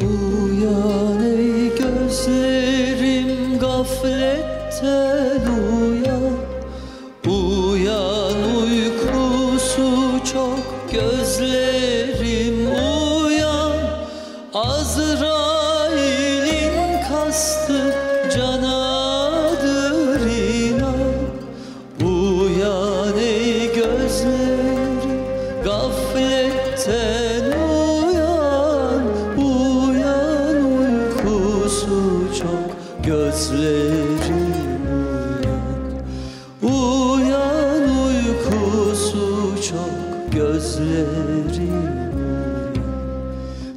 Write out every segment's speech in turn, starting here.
Uyan gözlerim gafletten uyan. Uyan uykusu çok gözlerim uyan. Azrail'in kastı cana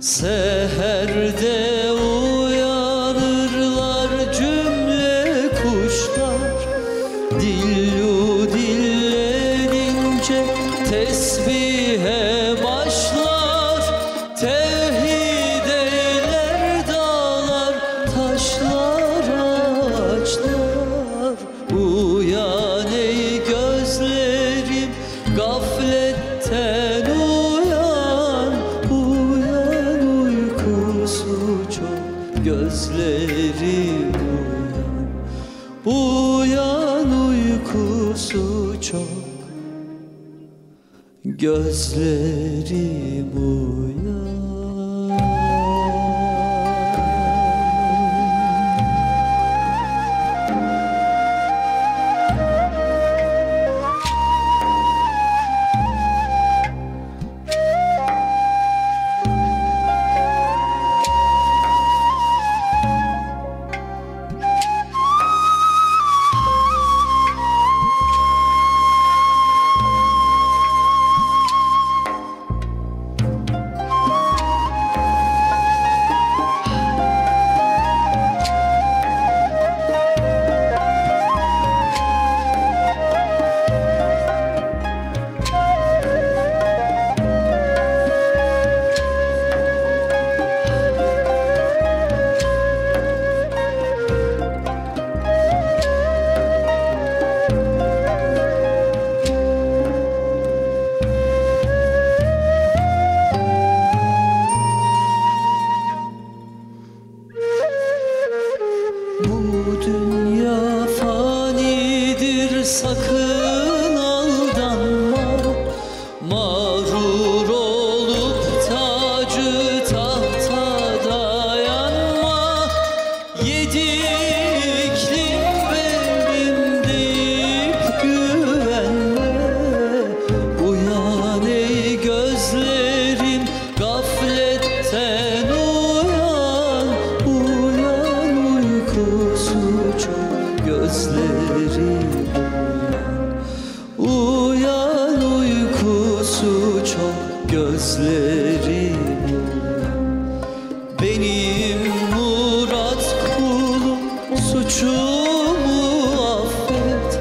Seherde uyanırlar cümle kuşlar. Dillu dillenince tesbihe gözlerim uyan Uyan uykusu çok. Gözlerim uyan sakın aldanma. Mağrur olup tacı tahta dayanma. Yedi iklim benim deyip güvenme. Uyan ey gözlerim gafletten uyan. Uyan uykusu çok gözlerim çok gözlerim benim murat kulum suçumu affet.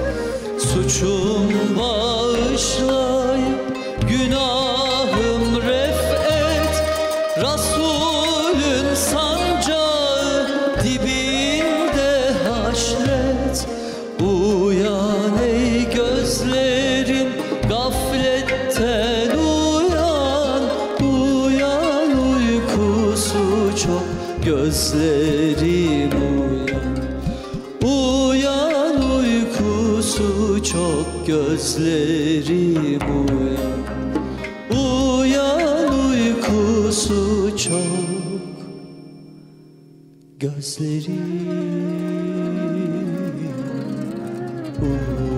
Suçum bağışlayıp günahım ref et. Resulün sancağı dibinde haşret. Uyan ey gözlerim gafletten gözlerim uyan. Uyan uykusu çok gözlerim uyan. Uyan uykusu çok gözlerim uyan